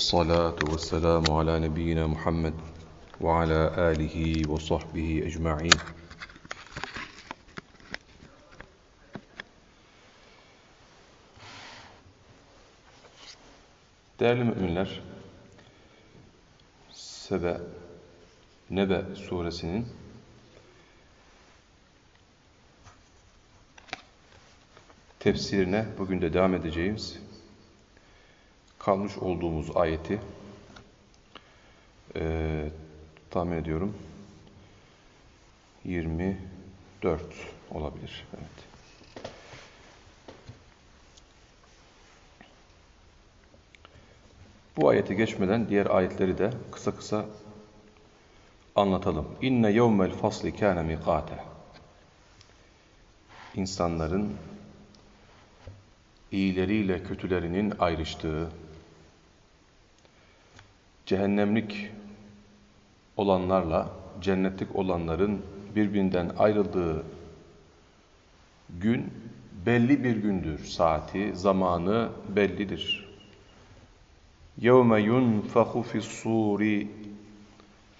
Esselatu ve selamu ala nebiyyina Muhammed ve ala alihi ve sahbihi ecma'in. Değerli müminler, Sebe, Nebe suresinin tefsirine bugün de devam edeceğimiz kalmış olduğumuz ayeti e, tahmin ediyorum 24 olabilir. Evet. Bu ayeti geçmeden diğer ayetleri de kısa kısa anlatalım. İnne yevmel fasli kâne mikâte. İnsanların iyileriyle kötülerinin ayrıştığı, cehennemlik olanlarla cennetlik olanların birbirinden ayrıldığı gün belli bir gündür. Saati, zamanı bellidir. يَوْمَ يُنْفَخُ فِي الصُّورِ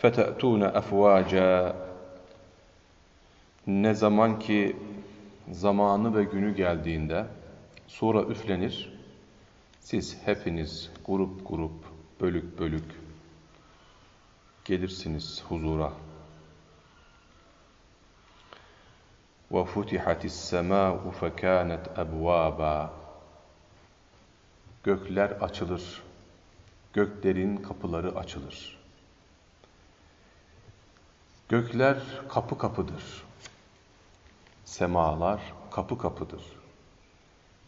فَتَأْتُونَ أَفْوَاجًا Ne zaman ki zamanı ve günü geldiğinde sura üflenir, siz hepiniz grup grup, bölük bölük gelirsiniz huzura. وَفُتِحَتِ السَّمَاءُ فَكَانَتْ أَبْوَابًا Gökler açılır göklerin kapıları açılır. Gökler kapı kapıdır. Semalar kapı kapıdır.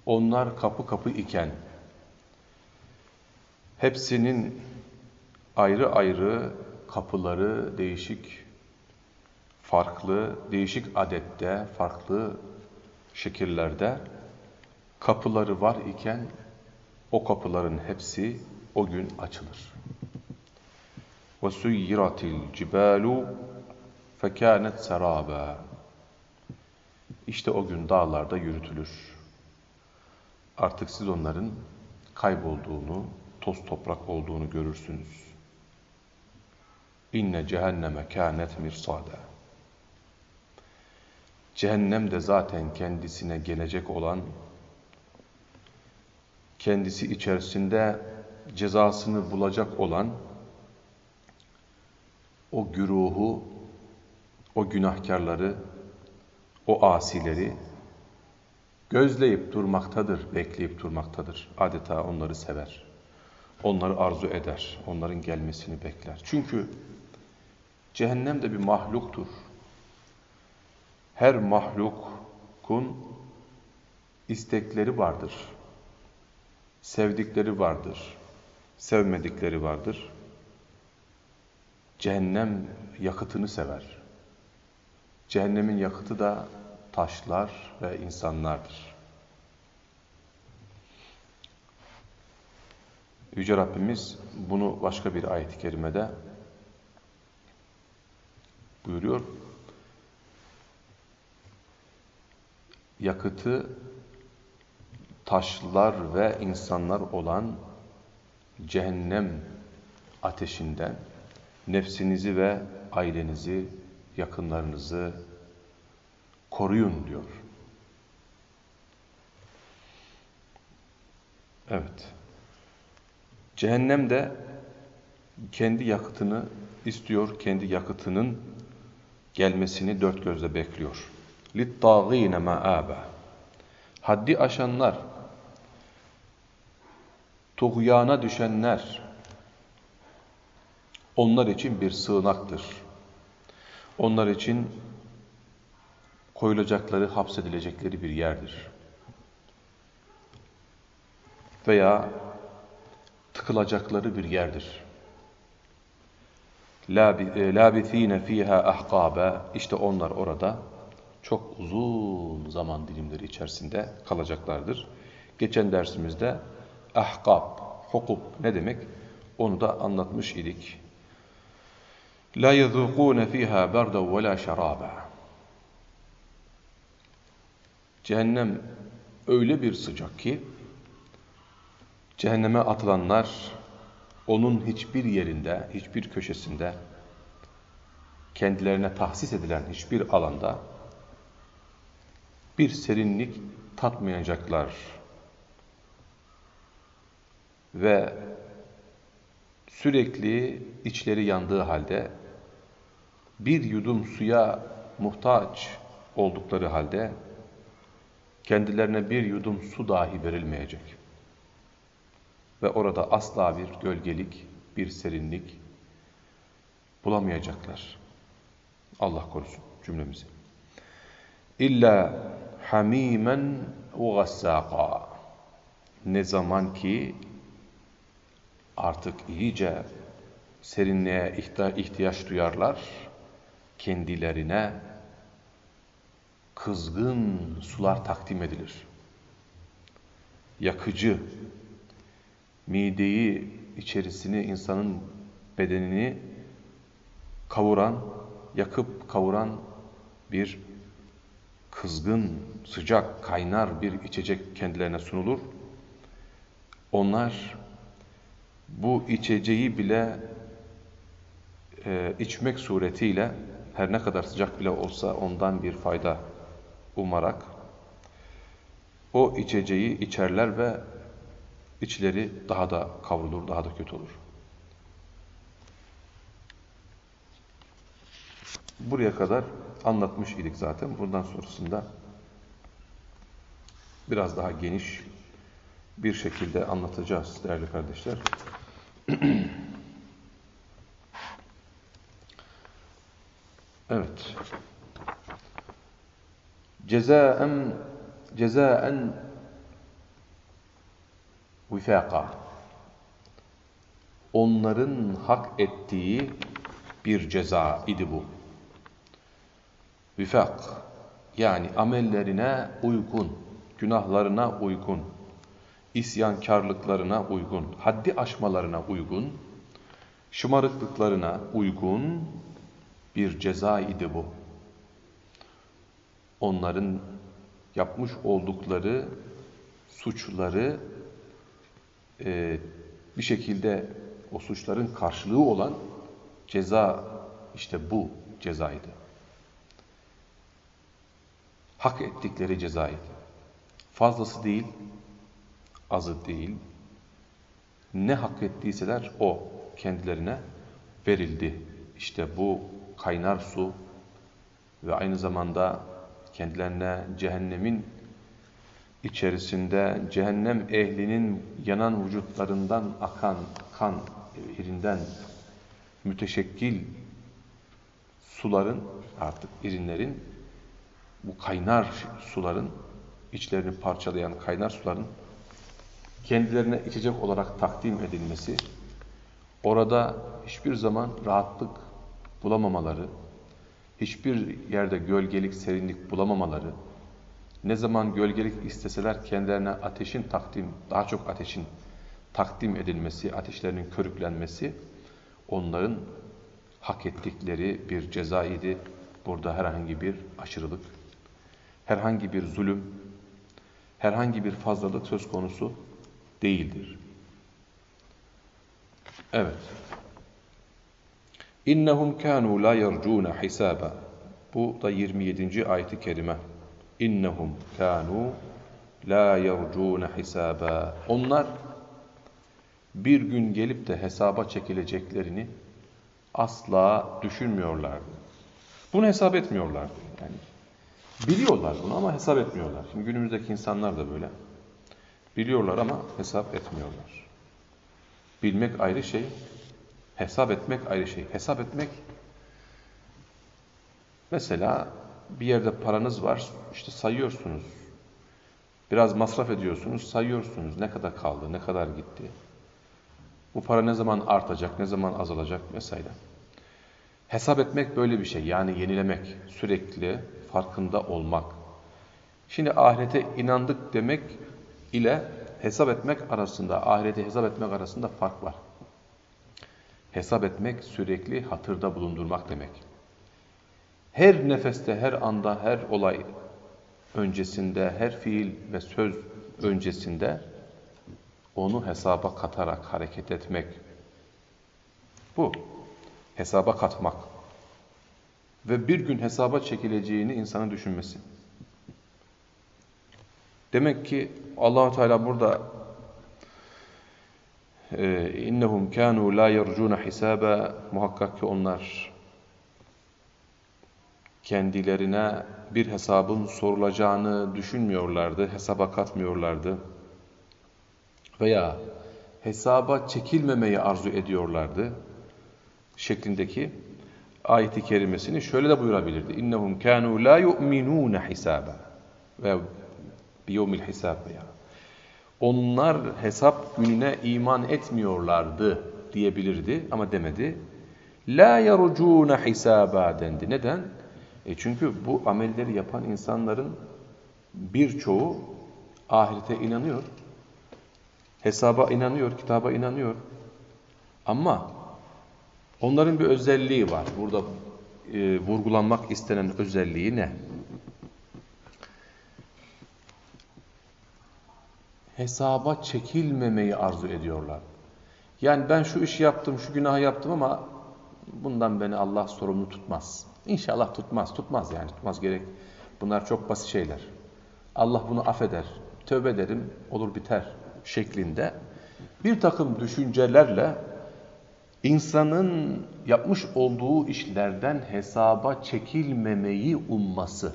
Onlar kapı kapı iken hepsinin ayrı ayrı kapıları değişik, farklı, değişik adette, farklı şekillerde kapıları var iken o kapıların hepsi o gün açılır. وَسُيِّرَتِ الْجِبَالُ فَكَانَتْ سَرَابًا İşte o gün dağlarda yürütülür. Artık siz onların kaybolduğunu, toz toprak olduğunu görürsünüz. İnne cehenneme kânet mirsâda. Cehennem de zaten kendisine gelecek olan, kendisi içerisinde cezasını bulacak olan o güruhu, o günahkarları, o asileri gözleyip durmaktadır, bekleyip durmaktadır. Adeta onları sever. Onları arzu eder. Onların gelmesini bekler. Çünkü cehennem de bir mahluktur. Her mahlukun istekleri vardır. Sevdikleri vardır sevmedikleri vardır. Cehennem yakıtını sever. Cehennemin yakıtı da taşlar ve insanlardır. Yüce Rabbimiz bunu başka bir ayet-i kerimede buyuruyor. Yakıtı taşlar ve insanlar olan cehennem ateşinden nefsinizi ve ailenizi, yakınlarınızı koruyun diyor. Evet. Cehennem de kendi yakıtını istiyor, kendi yakıtının gelmesini dört gözle bekliyor. لِلطَّاغِينَ مَآبًا Haddi aşanlar, tuğyana düşenler onlar için bir sığınaktır. Onlar için koyulacakları, hapsedilecekleri bir yerdir. Veya tıkılacakları bir yerdir. لَابِث۪ينَ ف۪يهَا اَحْقَابًا İşte onlar orada çok uzun zaman dilimleri içerisinde kalacaklardır. Geçen dersimizde ahkab, hukub ne demek? Onu da anlatmış idik. La yezukun fiha berden ve la şaraba. Cehennem öyle bir sıcak ki cehenneme atılanlar onun hiçbir yerinde, hiçbir köşesinde, kendilerine tahsis edilen hiçbir alanda bir serinlik tatmayacaklar. Ve sürekli içleri yandığı halde bir yudum suya muhtaç oldukları halde kendilerine bir yudum su dahi verilmeyecek. Ve orada asla bir gölgelik, bir serinlik bulamayacaklar. Allah korusun cümlemizi. İlla hamimen ve gassaka. Ne zaman ki artık iyice serinliğe ihtiyaç duyarlar, kendilerine kızgın sular takdim edilir. Yakıcı, mideyi, içerisini, insanın bedenini kavuran, yakıp kavuran bir kızgın, sıcak, kaynar bir içecek kendilerine sunulur. Onlar bu içeceği bile e, içmek suretiyle her ne kadar sıcak bile olsa ondan bir fayda umarak o içeceği içerler ve içleri daha da kavrulur, daha da kötü olur. Buraya kadar anlatmış idik zaten. Bundan sonrasında biraz daha geniş bir şekilde anlatacağız değerli kardeşler. evet. Cezaen cezaen vifaka. Onların hak ettiği bir ceza idi bu. Vifak yani amellerine uygun, günahlarına uygun, isyankarlıklarına uygun, haddi aşmalarına uygun, şımarıklıklarına uygun bir ceza idi bu onların yapmış oldukları suçları e, bir şekilde o suçların karşılığı olan ceza işte bu cezaydı. Hak ettikleri cezaydı. Fazlası değil, azı değil. Ne hak ettiyseler o kendilerine verildi. İşte bu kaynar su ve aynı zamanda kendilerine cehennemin içerisinde cehennem ehlinin yanan vücutlarından akan kan irinden müteşekkil suların artık irinlerin bu kaynar suların içlerini parçalayan kaynar suların kendilerine içecek olarak takdim edilmesi orada hiçbir zaman rahatlık bulamamaları hiçbir yerde gölgelik, serinlik bulamamaları, ne zaman gölgelik isteseler kendilerine ateşin takdim, daha çok ateşin takdim edilmesi, ateşlerinin körüklenmesi onların hak ettikleri bir ceza idi. Burada herhangi bir aşırılık, herhangi bir zulüm, herhangi bir fazlalık söz konusu değildir. Evet. İnnehum kanu la yercuna hisaba. Bu da 27. ayet-i kerime. İnnehum kanu la yercuna hisaba. Onlar bir gün gelip de hesaba çekileceklerini asla düşünmüyorlardı. Bunu hesap etmiyorlardı. Yani biliyorlar bunu ama hesap etmiyorlar. Şimdi günümüzdeki insanlar da böyle. Biliyorlar ama hesap etmiyorlar. Bilmek ayrı şey, Hesap etmek ayrı şey. Hesap etmek mesela bir yerde paranız var işte sayıyorsunuz. Biraz masraf ediyorsunuz sayıyorsunuz. Ne kadar kaldı, ne kadar gitti. Bu para ne zaman artacak, ne zaman azalacak vesaire. Hesap etmek böyle bir şey. Yani yenilemek, sürekli farkında olmak. Şimdi ahirete inandık demek ile hesap etmek arasında, ahirete hesap etmek arasında fark var. Hesap etmek sürekli hatırda bulundurmak demek. Her nefeste, her anda, her olay öncesinde, her fiil ve söz öncesinde onu hesaba katarak hareket etmek, Bu. Hesaba katmak. Ve bir gün hesaba çekileceğini insanın düşünmesi. Demek ki Allahu Teala burada e, innehum kanu la yercuna hisaba muhakkak ki onlar kendilerine bir hesabın sorulacağını düşünmüyorlardı, hesaba katmıyorlardı. Veya hesaba çekilmemeyi arzu ediyorlardı şeklindeki ayeti kerimesini şöyle de buyurabilirdi. İnnehum kanu la yu'minun hisaba ve biyevmil hisab veya onlar hesap gününe iman etmiyorlardı diyebilirdi ama demedi. La yerucuna hisaba dendi. Neden? E çünkü bu amelleri yapan insanların birçoğu ahirete inanıyor. Hesaba inanıyor, kitaba inanıyor. Ama onların bir özelliği var. Burada e, vurgulanmak istenen özelliği ne? Hesaba çekilmemeyi arzu ediyorlar. Yani ben şu işi yaptım, şu günahı yaptım ama bundan beni Allah sorumlu tutmaz. İnşallah tutmaz, tutmaz yani tutmaz gerek. Bunlar çok basit şeyler. Allah bunu affeder, tövbe ederim, olur biter şeklinde bir takım düşüncelerle insanın yapmış olduğu işlerden hesaba çekilmemeyi umması.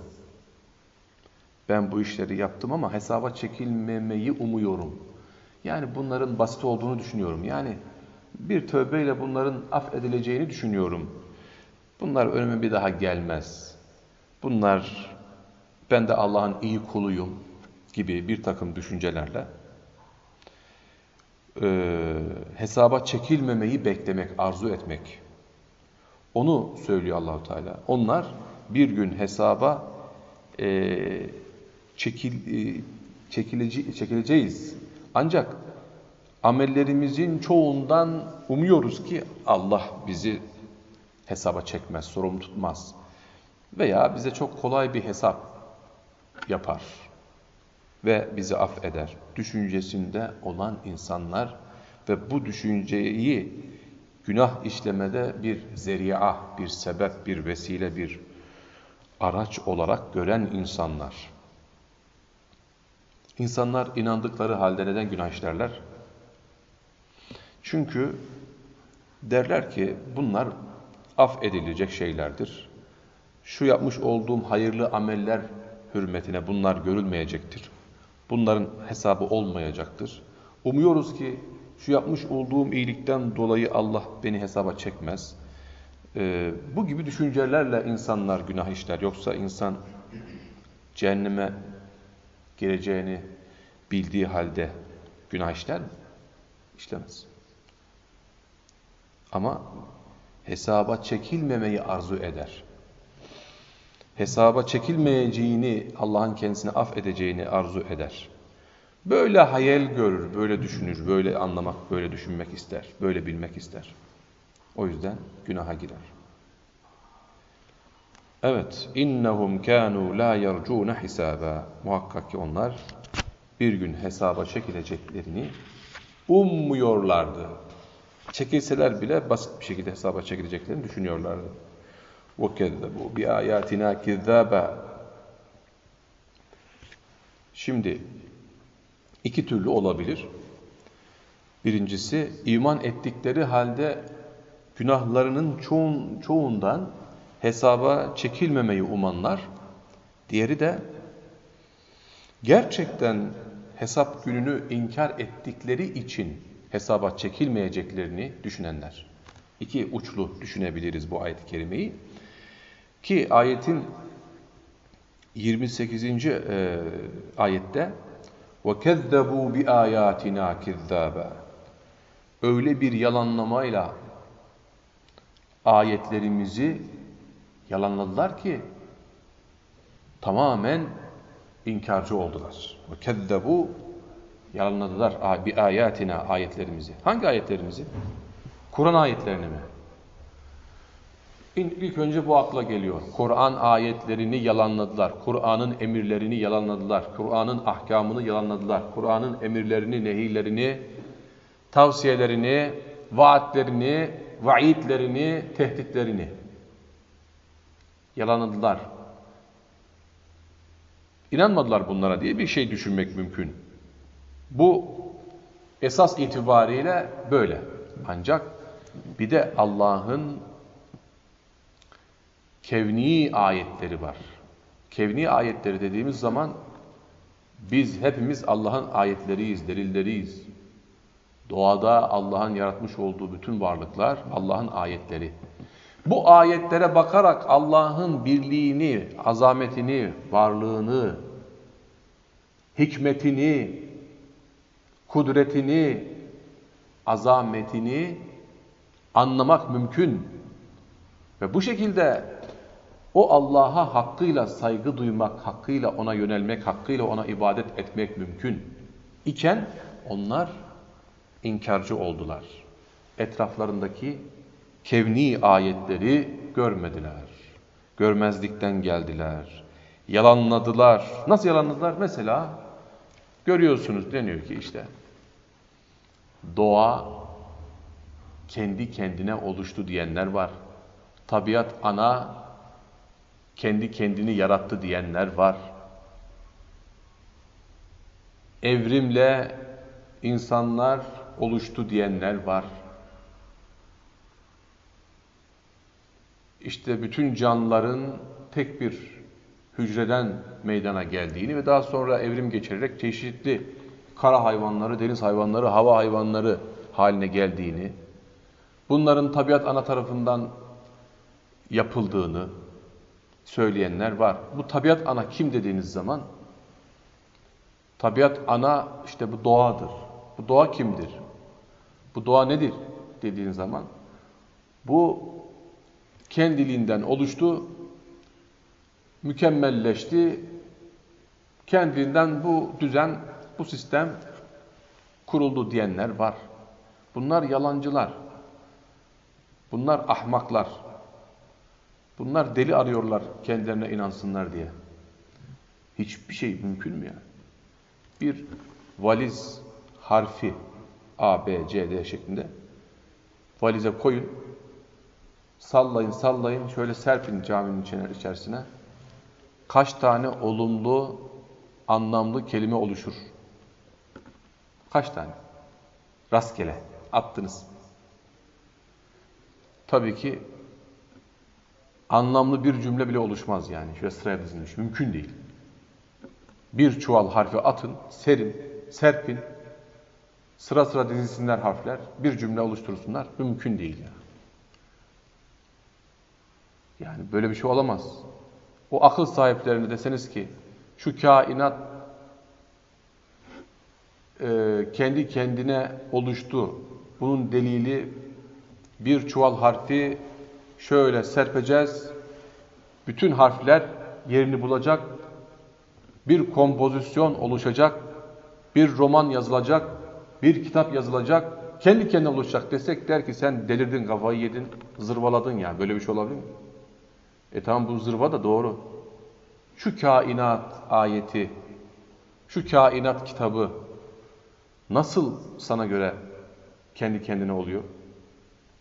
Ben bu işleri yaptım ama hesaba çekilmemeyi umuyorum. Yani bunların basit olduğunu düşünüyorum. Yani bir tövbeyle bunların affedileceğini düşünüyorum. Bunlar önüme bir daha gelmez. Bunlar ben de Allah'ın iyi kuluyum gibi bir takım düşüncelerle e, hesaba çekilmemeyi beklemek, arzu etmek. Onu söylüyor Allahu Teala. Onlar bir gün hesaba e, çekil, e, çekilece, çekileceğiz. Ancak amellerimizin çoğundan umuyoruz ki Allah bizi hesaba çekmez, sorumlu tutmaz. Veya bize çok kolay bir hesap yapar ve bizi affeder. Düşüncesinde olan insanlar ve bu düşünceyi günah işlemede bir zeri'a, bir sebep, bir vesile, bir araç olarak gören insanlar. İnsanlar inandıkları halde neden günah işlerler? Çünkü derler ki bunlar af edilecek şeylerdir. Şu yapmış olduğum hayırlı ameller hürmetine bunlar görülmeyecektir. Bunların hesabı olmayacaktır. Umuyoruz ki şu yapmış olduğum iyilikten dolayı Allah beni hesaba çekmez. Ee, bu gibi düşüncelerle insanlar günah işler. Yoksa insan cehenneme gireceğini bildiği halde günah işler mi? İşlemez. Ama hesaba çekilmemeyi arzu eder. Hesaba çekilmeyeceğini, Allah'ın kendisine affedeceğini arzu eder. Böyle hayal görür, böyle düşünür, böyle anlamak, böyle düşünmek ister, böyle bilmek ister. O yüzden günaha girer. Evet, innehum kanu la yercun hisaba. Muhakkak ki onlar bir gün hesaba çekileceklerini ummuyorlardı Çekilseler bile basit bir şekilde hesaba çekileceklerini düşünüyorlardı. وَكَذَّبُوا بِآيَاتِنَا كِذَّابًا Şimdi iki türlü olabilir. Birincisi iman ettikleri halde günahlarının çoğun, çoğundan hesaba çekilmemeyi umanlar. Diğeri de gerçekten hesap gününü inkar ettikleri için hesaba çekilmeyeceklerini düşünenler. İki uçlu düşünebiliriz bu ayet-i kerimeyi. Ki ayetin 28. E, ayette وَكَذَّبُوا بِآيَاتِنَا كِذَّابًا Öyle bir yalanlamayla ayetlerimizi yalanladılar ki tamamen inkarcı oldular. وَكَذَّبُوا Yalanladılar bir ayatina ayetlerimizi. Hangi ayetlerimizi? Kur'an ayetlerini mi? İlk önce bu akla geliyor. Kur'an ayetlerini yalanladılar. Kur'an'ın emirlerini yalanladılar. Kur'an'ın ahkamını yalanladılar. Kur'an'ın emirlerini, nehirlerini, tavsiyelerini vaatlerini, vaidlerini, tehditlerini. Yalanladılar. İnanmadılar bunlara diye bir şey düşünmek mümkün. Bu esas itibariyle böyle. Ancak bir de Allah'ın kevni ayetleri var. Kevni ayetleri dediğimiz zaman biz hepimiz Allah'ın ayetleriyiz, delilleriyiz. Doğada Allah'ın yaratmış olduğu bütün varlıklar Allah'ın ayetleri. Bu ayetlere bakarak Allah'ın birliğini, azametini, varlığını, hikmetini, kudretini, azametini anlamak mümkün. Ve bu şekilde o Allah'a hakkıyla saygı duymak, hakkıyla ona yönelmek, hakkıyla ona ibadet etmek mümkün. İken onlar inkarcı oldular. Etraflarındaki kevni ayetleri görmediler. Görmezlikten geldiler. Yalanladılar. Nasıl yalanladılar? Mesela görüyorsunuz deniyor ki işte doğa kendi kendine oluştu diyenler var. Tabiat ana kendi kendini yarattı diyenler var. Evrimle insanlar oluştu diyenler var. İşte bütün canlıların tek bir hücreden meydana geldiğini ve daha sonra evrim geçirerek çeşitli kara hayvanları, deniz hayvanları, hava hayvanları haline geldiğini, bunların tabiat ana tarafından yapıldığını söyleyenler var. Bu tabiat ana kim dediğiniz zaman, tabiat ana işte bu doğadır. Bu doğa kimdir? Bu doğa nedir dediğin zaman, bu kendiliğinden oluştu, mükemmelleşti, kendiliğinden bu düzen bu sistem kuruldu diyenler var. Bunlar yalancılar. Bunlar ahmaklar. Bunlar deli arıyorlar kendilerine inansınlar diye. Hiçbir şey mümkün mü yani? Bir valiz harfi A, B, C, D şeklinde valize koyun. Sallayın, sallayın. Şöyle serpin caminin içerisine. Kaç tane olumlu, anlamlı kelime oluşur? Kaç tane? Rastgele attınız. Tabii ki anlamlı bir cümle bile oluşmaz yani. Şöyle sıraya dizilmiş. Mümkün değil. Bir çuval harfi atın, serin, serpin. Sıra sıra dizilsinler harfler. Bir cümle oluştursunlar. Mümkün değil yani. Yani böyle bir şey olamaz. O akıl sahiplerine deseniz ki şu kainat e, kendi kendine oluştu. Bunun delili bir çuval harfi şöyle serpeceğiz. Bütün harfler yerini bulacak. Bir kompozisyon oluşacak. Bir roman yazılacak. Bir kitap yazılacak. Kendi kendine oluşacak desek der ki sen delirdin, kafayı yedin, zırvaladın ya. Böyle bir şey olabilir mi? E tamam bu zırva da doğru. Şu kainat ayeti, şu kainat kitabı nasıl sana göre kendi kendine oluyor?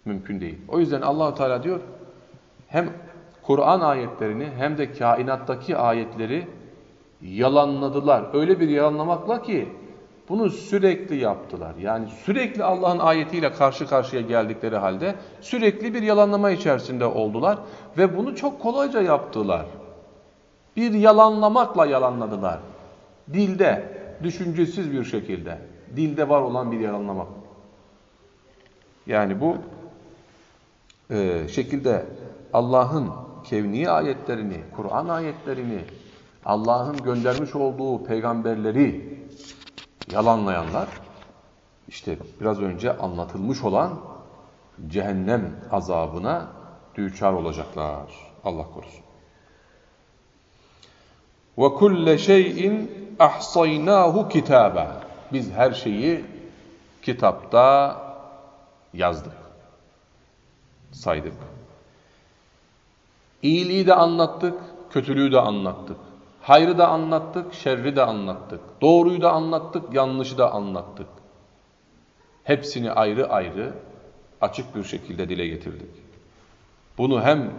Mümkün değil. O yüzden Allahu Teala diyor hem Kur'an ayetlerini hem de kainattaki ayetleri yalanladılar. Öyle bir yalanlamakla ki bunu sürekli yaptılar. Yani sürekli Allah'ın ayetiyle karşı karşıya geldikleri halde sürekli bir yalanlama içerisinde oldular ve bunu çok kolayca yaptılar. Bir yalanlamakla yalanladılar. Dilde, düşüncesiz bir şekilde. Dilde var olan bir yalanlamak. Yani bu e, şekilde Allah'ın kevni ayetlerini, Kur'an ayetlerini, Allah'ın göndermiş olduğu peygamberleri yalanlayanlar işte biraz önce anlatılmış olan cehennem azabına düçar olacaklar. Allah korusun. Ve kulle şeyin ahsaynahu kitaba. Biz her şeyi kitapta yazdık. Saydık. İyiliği de anlattık, kötülüğü de anlattık. Hayrı da anlattık, şerri de anlattık. Doğruyu da anlattık, yanlışı da anlattık. Hepsini ayrı ayrı açık bir şekilde dile getirdik. Bunu hem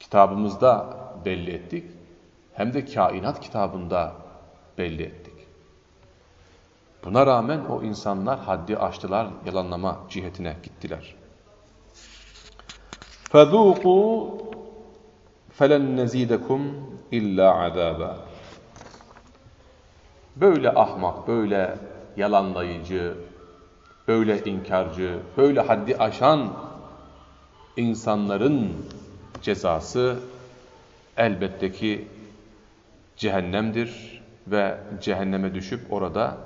kitabımızda belli ettik, hem de kainat kitabında belli ettik. Buna rağmen o insanlar haddi aştılar, yalanlama cihetine gittiler. فَذُوقُوا felen nezidekum illa azaba. Böyle ahmak, böyle yalanlayıcı, böyle inkarcı, böyle haddi aşan insanların cezası elbette ki cehennemdir ve cehenneme düşüp orada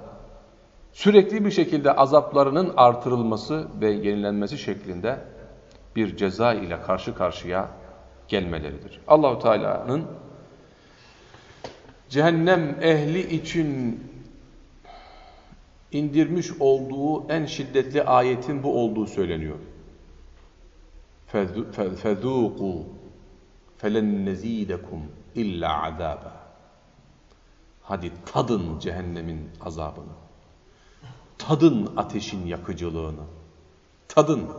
sürekli bir şekilde azaplarının artırılması ve yenilenmesi şeklinde bir ceza ile karşı karşıya gelmeleridir. Allahu Teala'nın cehennem ehli için indirmiş olduğu en şiddetli ayetin bu olduğu söyleniyor. فَذُوقُوا فَلَنْ نَزِيدَكُمْ اِلَّا عَذَابًا Hadi tadın cehennemin azabını. Tadın ateşin yakıcılığını. Tadın.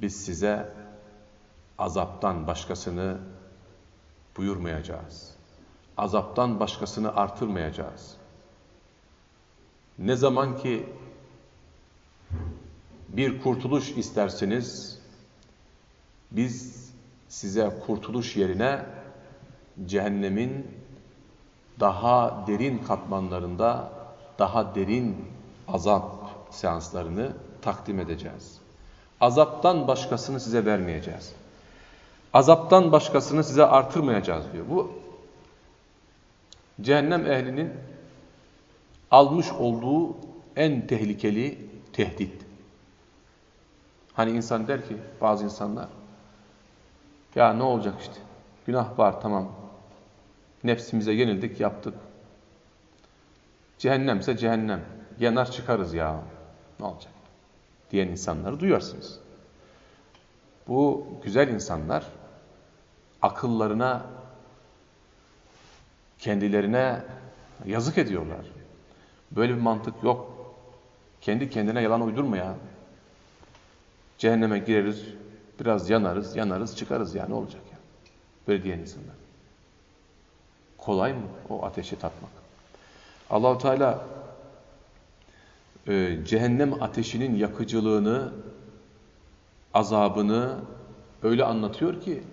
Biz size azaptan başkasını buyurmayacağız. Azaptan başkasını artırmayacağız. Ne zaman ki bir kurtuluş isterseniz biz size kurtuluş yerine cehennemin daha derin katmanlarında daha derin azap seanslarını takdim edeceğiz. Azaptan başkasını size vermeyeceğiz. Azaptan başkasını size artırmayacağız diyor. Bu cehennem ehlinin almış olduğu en tehlikeli tehdit. Hani insan der ki bazı insanlar ya ne olacak işte günah var tamam nefsimize yenildik yaptık. Cehennemse cehennem yanar çıkarız ya ne olacak diyen insanları duyarsınız. Bu güzel insanlar akıllarına kendilerine yazık ediyorlar. Böyle bir mantık yok. Kendi kendine yalan uydurma ya. Cehenneme gireriz, biraz yanarız, yanarız, çıkarız ya ne olacak ya. Böyle diyen insanlar. Kolay mı o ateşi tatmak? Allahu Teala e, cehennem ateşinin yakıcılığını, azabını öyle anlatıyor ki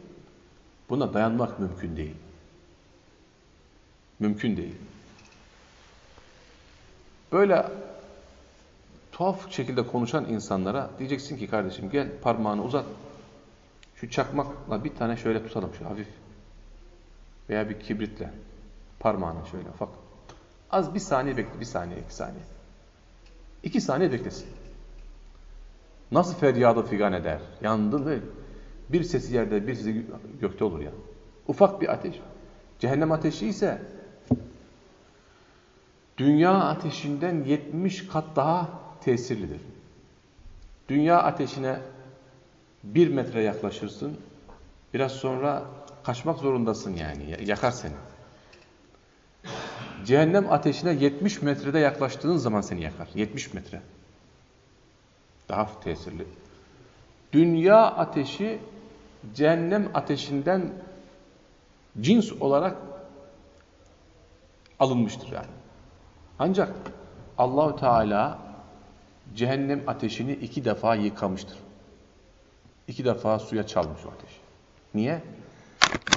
buna dayanmak mümkün değil. Mümkün değil. Böyle tuhaf şekilde konuşan insanlara diyeceksin ki kardeşim gel parmağını uzat. Şu çakmakla bir tane şöyle tutalım şu hafif. Veya bir kibritle parmağını şöyle ufak. Az bir saniye bekle, bir saniye, iki saniye. İki saniye beklesin. Nasıl feryadı figan eder? Yandın ve bir sesi yerde, bir sesi gökte olur ya. Ufak bir ateş. Cehennem ateşi ise dünya ateşinden 70 kat daha tesirlidir. Dünya ateşine bir metre yaklaşırsın, biraz sonra kaçmak zorundasın yani, yakar seni. Cehennem ateşine 70 metrede yaklaştığın zaman seni yakar, 70 metre. Daha tesirli. Dünya ateşi cehennem ateşinden cins olarak alınmıştır yani. Ancak Allahu Teala cehennem ateşini iki defa yıkamıştır. İki defa suya çalmış o ateş. Niye?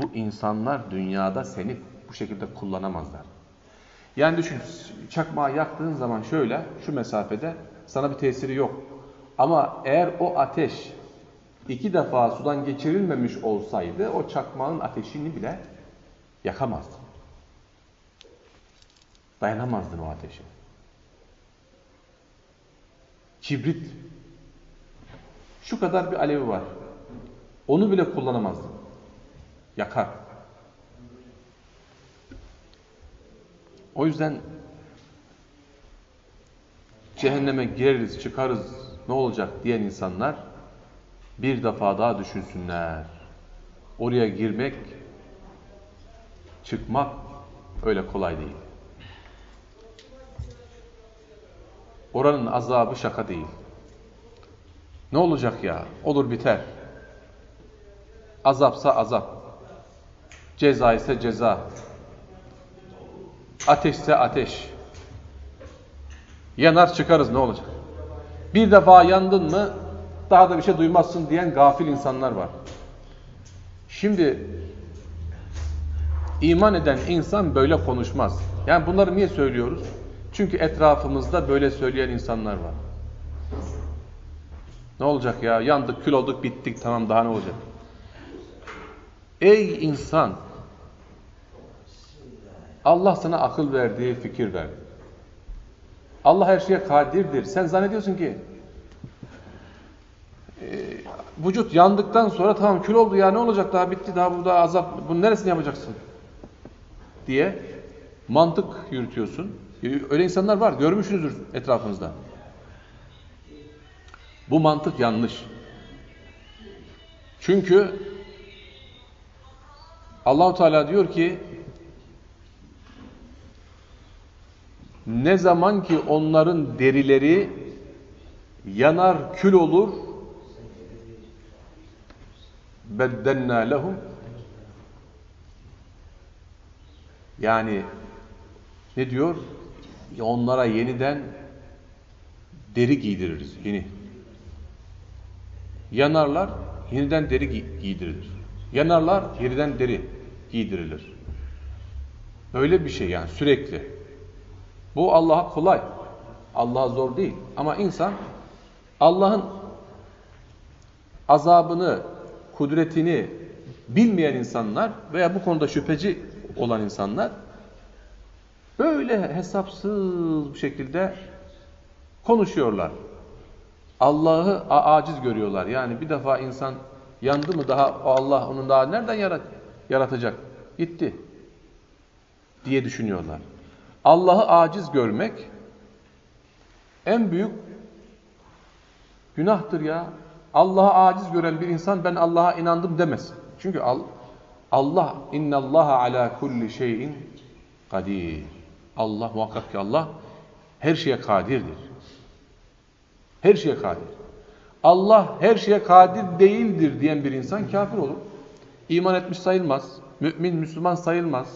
Bu insanlar dünyada seni bu şekilde kullanamazlar. Yani düşün, çakmağı yaktığın zaman şöyle, şu mesafede sana bir tesiri yok. Ama eğer o ateş iki defa sudan geçirilmemiş olsaydı o çakmağın ateşini bile yakamazdın. Dayanamazdın o ateşe. Kibrit. Şu kadar bir alevi var. Onu bile kullanamazdın. Yakar. O yüzden cehenneme gireriz, çıkarız, ne olacak diyen insanlar bir defa daha düşünsünler. Oraya girmek, çıkmak öyle kolay değil. Oranın azabı şaka değil. Ne olacak ya? Olur biter. Azapsa azap. Ceza ise ceza. Ateşse ateş. Yanar çıkarız ne olacak? Bir defa yandın mı daha da bir şey duymazsın diyen gafil insanlar var. Şimdi iman eden insan böyle konuşmaz. Yani bunları niye söylüyoruz? Çünkü etrafımızda böyle söyleyen insanlar var. Ne olacak ya? Yandık, kül olduk, bittik. Tamam daha ne olacak? Ey insan! Allah sana akıl verdi, fikir verdi. Allah her şeye kadirdir. Sen zannediyorsun ki vücut yandıktan sonra tamam kül oldu ya ne olacak daha bitti daha burada azap bunun neresini yapacaksın diye mantık yürütüyorsun. Öyle insanlar var görmüşsünüzdür etrafınızda. Bu mantık yanlış. Çünkü Allahu Teala diyor ki ne zaman ki onların derileri yanar kül olur beddenna lehum yani ne diyor? Onlara yeniden deri giydiririz. Yeni. Yanarlar, yeniden deri giydirilir. Yanarlar, yeniden deri giydirilir. Öyle bir şey yani sürekli. Bu Allah'a kolay. Allah'a zor değil. Ama insan Allah'ın azabını, kudretini bilmeyen insanlar veya bu konuda şüpheci olan insanlar böyle hesapsız bir şekilde konuşuyorlar. Allah'ı aciz görüyorlar. Yani bir defa insan yandı mı daha Allah onun daha nereden yarat yaratacak? Gitti diye düşünüyorlar. Allah'ı aciz görmek en büyük günahtır ya. Allah'ı aciz gören bir insan ben Allah'a inandım demez. Çünkü Allah innallaha ala kulli şeyin kadir. Allah muhakkak ki Allah her şeye kadirdir. Her şeye kadir. Allah her şeye kadir değildir diyen bir insan kafir olur. İman etmiş sayılmaz. Mümin, Müslüman sayılmaz.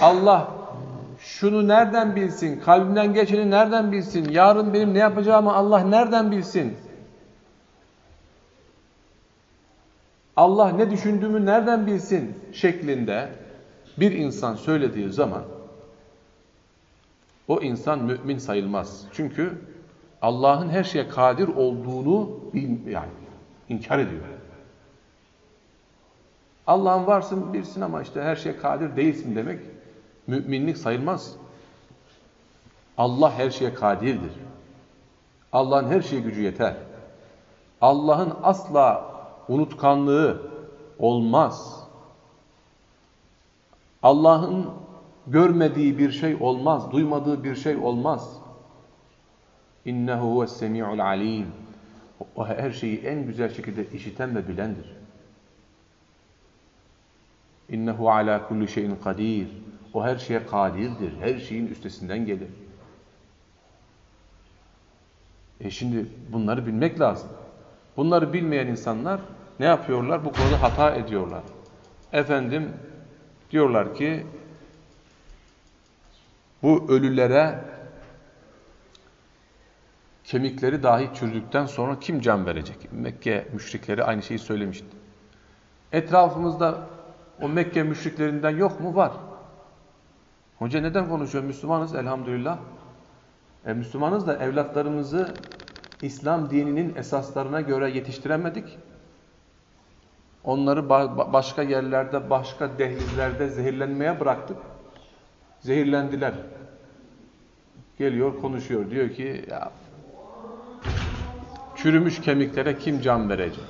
Allah şunu nereden bilsin? Kalbimden geçeni nereden bilsin? Yarın benim ne yapacağımı Allah nereden bilsin? Allah ne düşündüğümü nereden bilsin? şeklinde bir insan söylediği zaman o insan mümin sayılmaz. Çünkü Allah'ın her şeye kadir olduğunu yani inkar ediyor. Allah'ın varsın bilsin ama işte her şeye kadir değilsin demek müminlik sayılmaz. Allah her şeye kadirdir. Allah'ın her şeye gücü yeter. Allah'ın asla unutkanlığı olmaz. Allah'ın görmediği bir şey olmaz, duymadığı bir şey olmaz. İnnehu huves semi'ul alim. O her şeyi en güzel şekilde işiten ve bilendir. İnnehu ala kulli şeyin kadir. O her şeye kadirdir. Her şeyin üstesinden gelir. E şimdi bunları bilmek lazım. Bunları bilmeyen insanlar ne yapıyorlar? Bu konuda hata ediyorlar. Efendim diyorlar ki bu ölülere kemikleri dahi çürüdükten sonra kim can verecek? Mekke müşrikleri aynı şeyi söylemişti. Etrafımızda o Mekke müşriklerinden yok mu? Var. Hoca neden konuşuyor? Müslümanız elhamdülillah. E, Müslümanız da evlatlarımızı İslam dininin esaslarına göre yetiştiremedik. Onları ba başka yerlerde, başka dehlizlerde zehirlenmeye bıraktık. Zehirlendiler. Geliyor, konuşuyor. Diyor ki, ya, çürümüş kemiklere kim can verecek?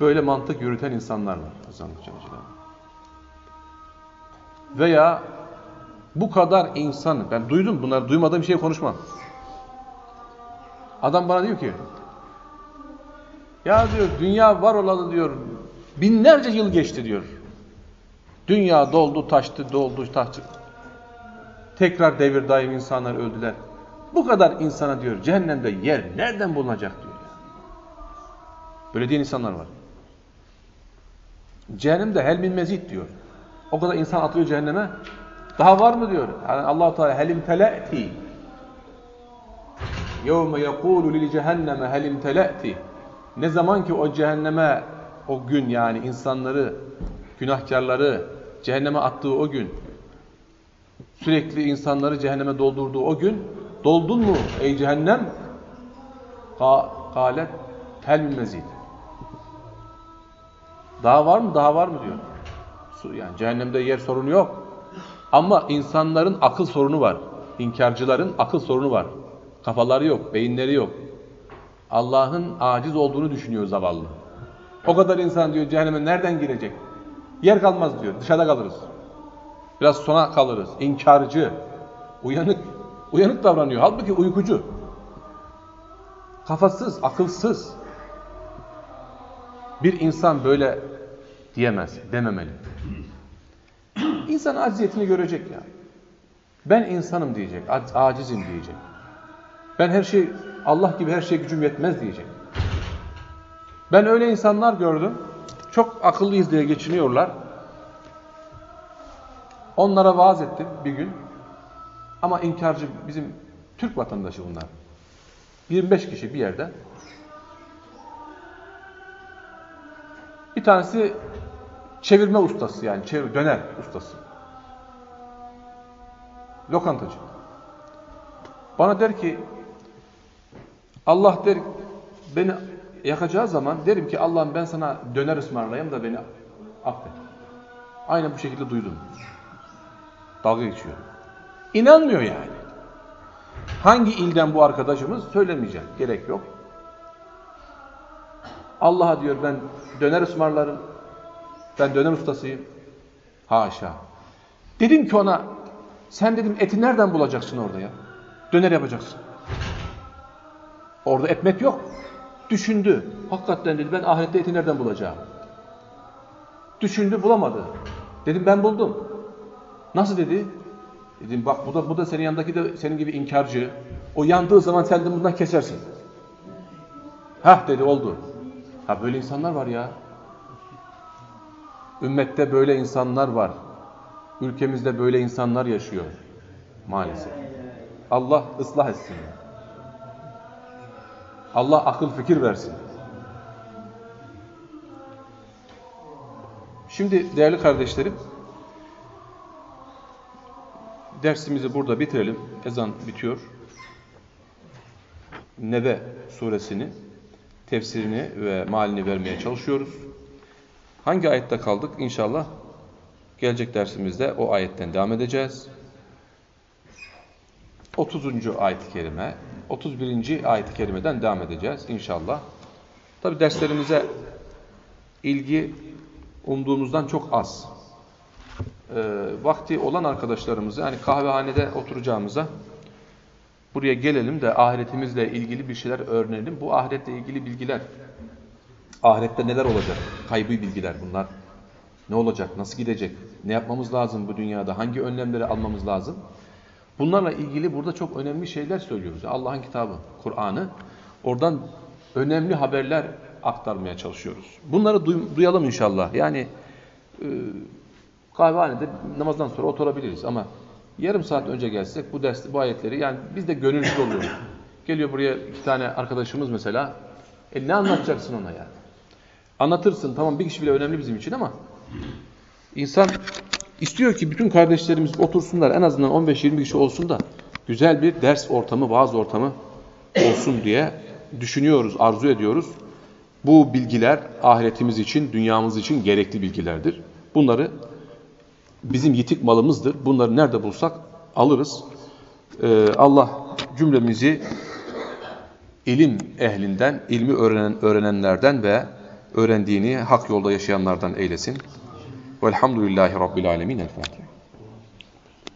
Böyle mantık yürüten insanlar var. Veya bu kadar insan, ben duydum bunları, duymadığım şey konuşmam. Adam bana diyor ki, ya diyor dünya var olalı diyor, binlerce yıl geçti diyor. Dünya doldu, taştı, doldu, taştı. Tekrar devir daim insanlar öldüler. Bu kadar insana diyor cehennemde yer nereden bulunacak diyor. Böyle diyen insanlar var. Cehennemde hel min mezit diyor. O kadar insan atıyor cehenneme. Daha var mı diyor. Yani Allah Teala helim telati. Yevme yekulu lil cehenneme helim telati. Ne zaman ki o cehenneme o gün yani insanları, günahkarları cehenneme attığı o gün sürekli insanları cehenneme doldurduğu o gün doldun mu ey cehennem? Kalet tel mezid. Daha var mı? Daha var mı diyor. Yani cehennemde yer sorunu yok. Ama insanların akıl sorunu var. İnkarcıların akıl sorunu var. Kafaları yok, beyinleri yok. Allah'ın aciz olduğunu düşünüyor zavallı. O kadar insan diyor cehenneme nereden girecek? Yer kalmaz diyor. Dışarıda kalırız. Biraz sona kalırız. İnkarcı, uyanık, uyanık davranıyor. Halbuki uykucu. Kafasız, akılsız. Bir insan böyle diyemez, dememeli. İnsan acziyetini görecek ya. Ben insanım diyecek, acizim diyecek. Ben her şey, Allah gibi her şey gücüm yetmez diyecek. Ben öyle insanlar gördüm. Çok akıllıyız diye geçiniyorlar. Onlara vaaz ettim bir gün. Ama inkarcı bizim Türk vatandaşı bunlar. 25 kişi bir yerde. Bir tanesi çevirme ustası yani çevir, döner ustası. Lokantacı. Bana der ki Allah der beni yakacağı zaman derim ki Allah'ım ben sana döner ısmarlayayım da beni affet. Aynen bu şekilde duydum. Dalga geçiyor. İnanmıyor yani. Hangi ilden bu arkadaşımız söylemeyeceğim. Gerek yok. Allah'a diyor ben döner ısmarlarım. Ben döner ustasıyım. Haşa. Dedim ki ona sen dedim eti nereden bulacaksın orada ya? Döner yapacaksın. Orada etmet yok. Düşündü. Hakikaten dedi ben ahirette eti nereden bulacağım? Düşündü bulamadı. Dedim ben buldum. Nasıl dedi? Dedim bak bu da, bu da senin yanındaki de senin gibi inkarcı. O yandığı zaman sen de bundan kesersin. Hah dedi oldu. Ha böyle insanlar var ya. Ümmette böyle insanlar var. Ülkemizde böyle insanlar yaşıyor. Maalesef. Allah ıslah etsin. Allah akıl fikir versin. Şimdi değerli kardeşlerim, dersimizi burada bitirelim. Ezan bitiyor. Nebe suresini, tefsirini ve malini vermeye çalışıyoruz. Hangi ayette kaldık? İnşallah gelecek dersimizde o ayetten devam edeceğiz. 30. ayet-i kerime, 31. ayet-i kerimeden devam edeceğiz inşallah. Tabi derslerimize ilgi umduğumuzdan çok az. Ee, vakti olan arkadaşlarımızı, yani kahvehanede oturacağımıza buraya gelelim de ahiretimizle ilgili bir şeyler öğrenelim. Bu ahiretle ilgili bilgiler, ahirette neler olacak? Kaybı bilgiler bunlar. Ne olacak? Nasıl gidecek? Ne yapmamız lazım bu dünyada? Hangi önlemleri almamız lazım? Bunlarla ilgili burada çok önemli şeyler söylüyoruz. Allah'ın kitabı, Kur'an'ı. Oradan önemli haberler aktarmaya çalışıyoruz. Bunları duy duyalım inşallah. Yani e, kahvehanede namazdan sonra oturabiliriz ama yarım saat önce gelsek bu dersi, bu ayetleri yani biz de gönüllü oluyoruz. Geliyor buraya iki tane arkadaşımız mesela. E ne anlatacaksın ona yani? Anlatırsın tamam bir kişi bile önemli bizim için ama insan istiyor ki bütün kardeşlerimiz otursunlar en azından 15-20 kişi olsun da güzel bir ders ortamı, vaaz ortamı olsun diye düşünüyoruz, arzu ediyoruz. Bu bilgiler ahiretimiz için, dünyamız için gerekli bilgilerdir. Bunları bizim yitik malımızdır. Bunları nerede bulsak alırız. Ee, Allah cümlemizi ilim ehlinden, ilmi öğrenen, öğrenenlerden ve öğrendiğini hak yolda yaşayanlardan eylesin. Velhamdülillahi Rabbil Alemin. El Fatiha.